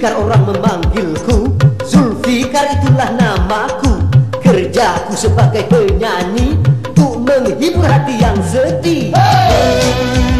Zulfikar orang memanggilku. Zulfikar itulah namaku. Kerjaku sebagai penyanyi Untuk menghibur hati yang sedih hey!